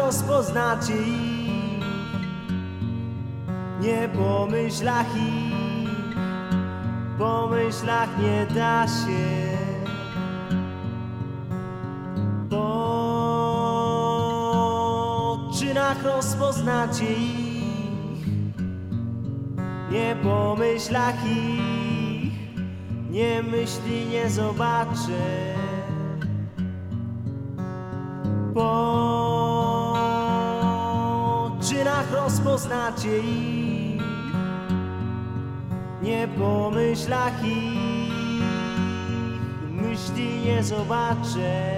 rozpoznacie ich, nie po myślach ich, po myślach nie da się. Po czynach rozpoznacie ich, nie po myślach ich, nie myśli nie zobaczę. Po czynach rozpoznacie ich, nie po myślach ich, myśli nie zobaczę.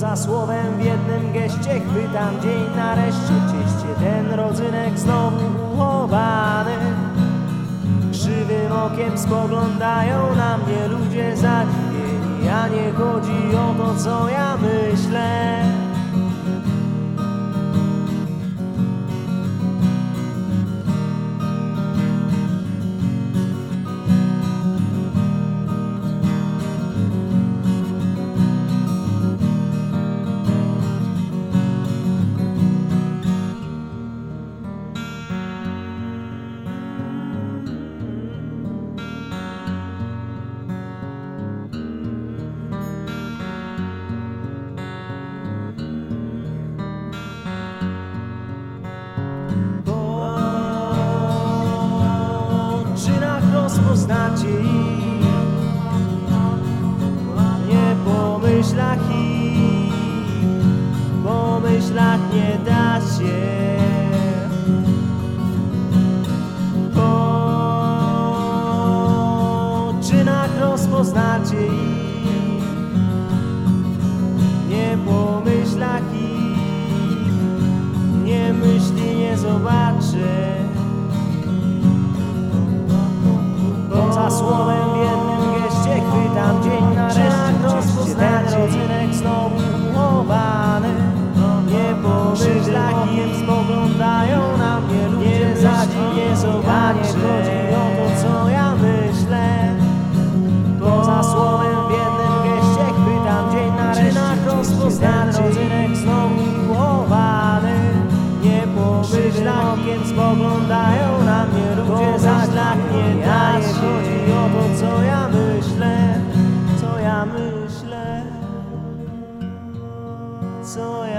Poza słowem w jednym geście chwytam dzień nareszcie. Cieście ten rodzynek znowu uchowany Krzywym okiem spoglądają na mnie ludzie zadziwieni A nie chodzi o to co ja myślę ich Nie po myślach ich Po myślach nie da się. Po czynach rozpoznacie ich. Nie po myślach ich Nie myśli nie zobaczę Poza słowem w jednym geście chwytam dzień nareszcie rozpoznać ten rodzynek znowu uchowany Nie po myślach im spoglądają na mnie ludzie zadziwnie zobaczy. Chodzi o to co ja myślę. Poza słowem w jednym geście chwytam dzień nareszcie rozpoznać ten rodzynek znowu uchowany Nie po myślach im spoglądają na mnie ludzie nie da co ja myślę, co ja myślę, co ja